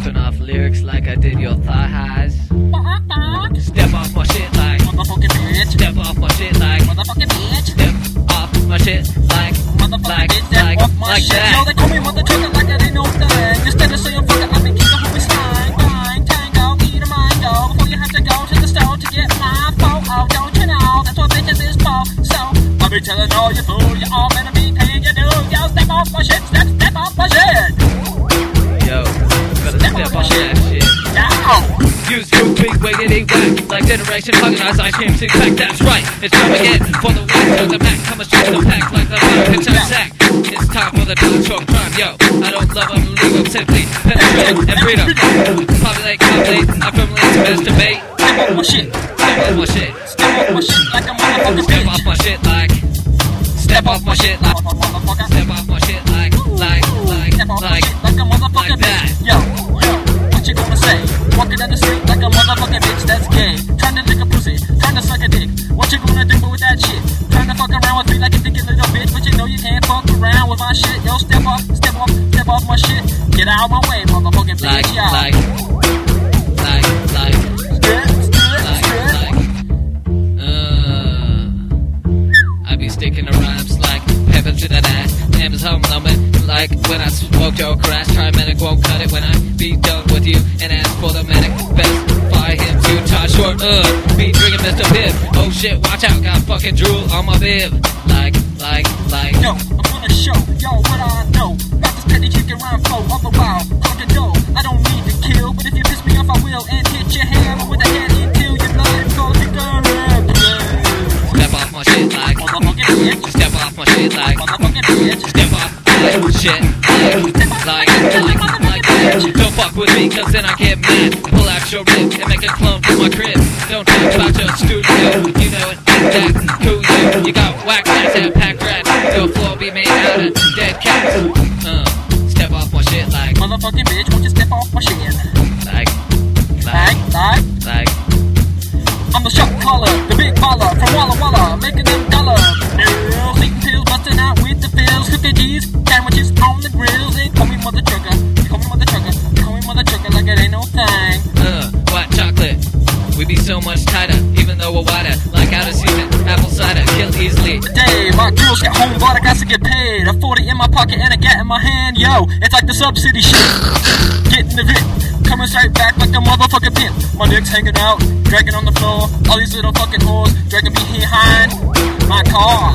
ripping off lyrics like I did your thigh highs. Step off my shit like, Motherfucking bitch. step off my shit like, Motherfucking bitch. step off my shit like, Motherfucking bitch. Step like, off my like shit. Yo, that. they call me mother trucker like it ain't no thing. Instead of saying fuck it, I been keeping homie slime. Bang, tango, eat a mango. Before you have to go to the store to get my photo. Don't you know that's what bitches is for? So, I be telling all you generation hugging ice cream six pack That's right, it's time again For the whack of the Mac. Coming straight to the pack Like the pitch and sack It's time for the dog short crime Yo, I don't love them, leave them simply Penetrate and freedom Populate, populate I firmly masturbate Step off my shit. Step off my shit. Step off my shit like a motherfucking Step off my shit like Step off my shit like Motherfucker. Step off my shit step off, my shit. Get out of my way, motherfucking bitch. Like, yo. like Like, like like, like, uh, I be sticking to rhymes like pepper to that ass. Name is home numbing like when I smoke your crash. Try medic won't cut it when I be done with you and ask for the medic. Best fire him to tie short. Uh, be drinking Mr. Pibb. Oh shit, watch out, got fucking drool on my bib. Like, like, like. Yo, I'm gonna show yo what I know. Shit like, like, like, that. Don't fuck with me, cause then I get mad. Pull out your rib and make a clone from my crib. Don't talk about your studio, you know it. That cool you. You got whack ass and pack rat. Your floor be made out of dead cats. Uh, step off my shit like, Motherfucking bitch, won't you step off my shit? like, Like, like, like. I'm the shot caller, the big baller from Walla Walla, making them dollar. Bills, eating pills, busting out with the pills, cooking cheese, sandwiches much tighter, even though we're whiter. Like out of season, apple cider, kill easily. Today, my girls get home, but I got to get paid. A 40 in my pocket and a gat in my hand. Yo, it's like the subsidy shit. Getting the vit, coming straight back like a motherfucking pimp. My dick's hanging out, dragging on the floor. All these little fucking whores dragging me behind my car.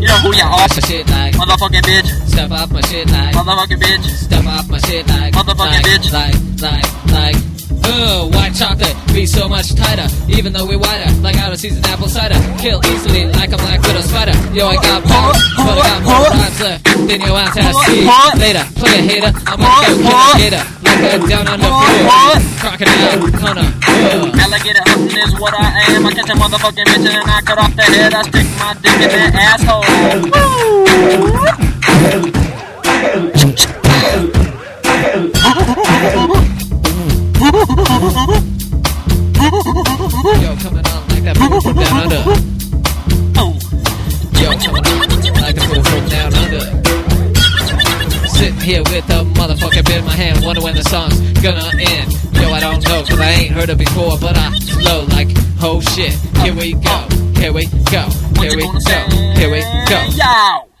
You know who you are, shit like, motherfucking bitch. step off my shit like. Motherfucking bitch. Step off my shit like Motherfucking like, bitch. Like, like, like Uh, White Chokolate be so much tighter Even though we whiter Like out of season apple cider. Kill easily like a black widow spider. Yo, I got power But I got more rhymes left Than your ass has. See Later, play a hater I'm gonna go kill a gator Like a down on the floor Crocodile, Hunter. Uh. Alligator hunting is what I am. I catch a motherfucking bitch and I cut off the head. I stick my dick in that asshole. Coming on like that fool from under Oh. Yo, coming on like the fool from under Sitting here with a motherfucking bit in my hand, wonder when the song's gonna end. Yo, I don't know, cause I ain't heard it before, but I flow like, oh shit. Here we go, here we go, here we go, here we go. Yo.